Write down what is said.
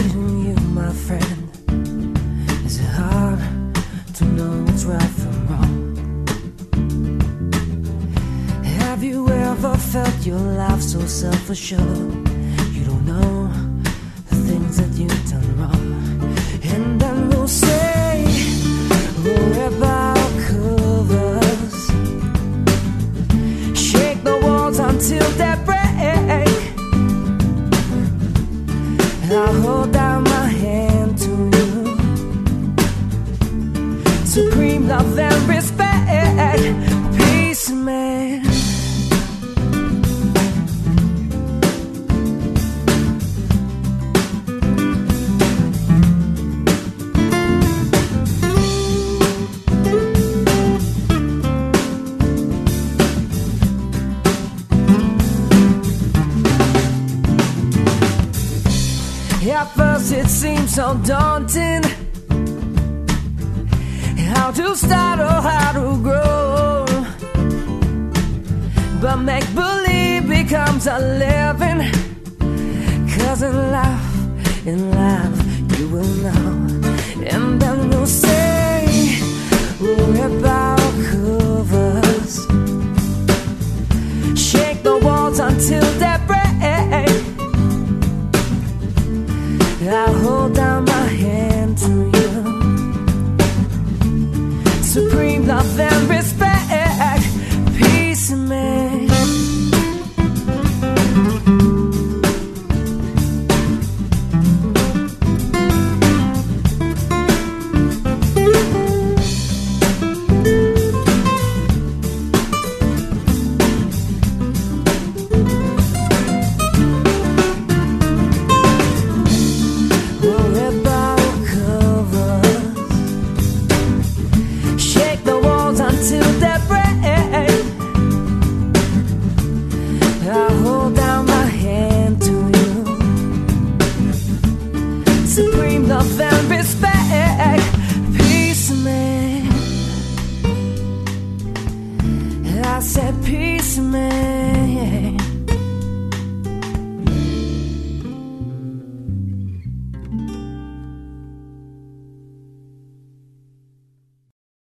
Losing you, my friend, is it hard to know what's right from wrong? Have you ever felt your life so self-assured? You don't know the things that you've done wrong. I hold out my hand to you. Supreme love and respect. It seems so daunting. How to start or how to grow. But make believe becomes a living. Cause in life, in life you will know I hold down my hand to you. Supreme love and respect,